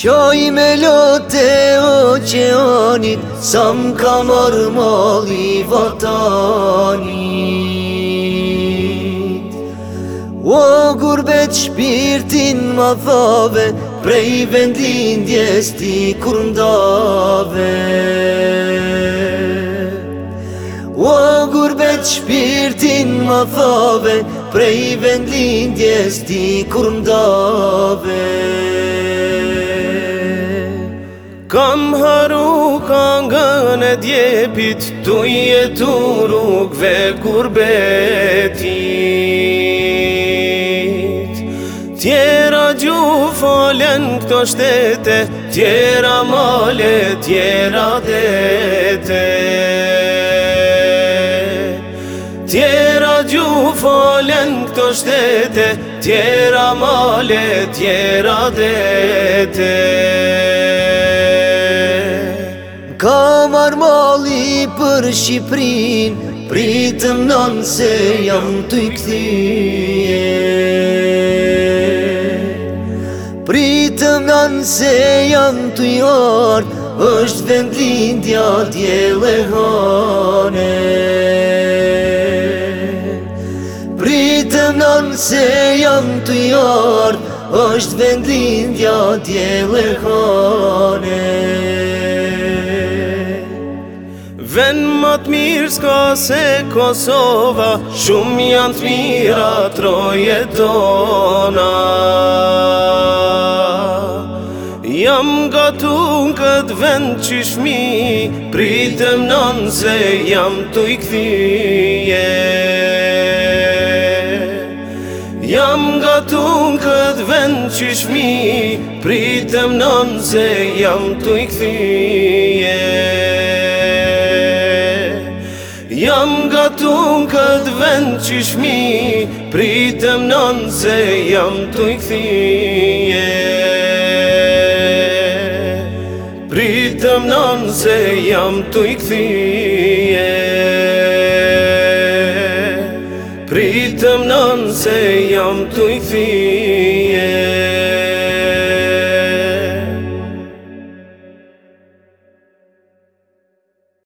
Qoj me lote o që anit, sa më ka marë mali vatanit. O gurbet shpirtin ma thave, prej vendin djesti kur ndave gurbet shpirtin më thove Prej vend lindjes ti kur mdove Kam haru kangën e djepit Tu i e tu rukve gurbetit Tjera gju falen këto shtete Tjera male, tjera dete folen këto shtete Tjera male, tjera dete Ka marë mali për Shqiprin Pritëm nënë se jam të i këthije Pritëm nënë se jam të i ardë është vendin tja tje lehar se jam të jarë, është vendlindja dje lehane. Venë matë mirë s'ka se Kosova, shumë janë të mira troje tona. Jam gatu në këtë vend që shmi, pritëm nënë se jam të i këthije. Jam gatun tunë këtë vend që shmi Pritëm nëmë se jam të i këthi Jam nga tunë këtë vend që shmi Pritëm nëmë se jam të i këthi Pritëm nëmë se jam të i këthi nën se jam tuj fije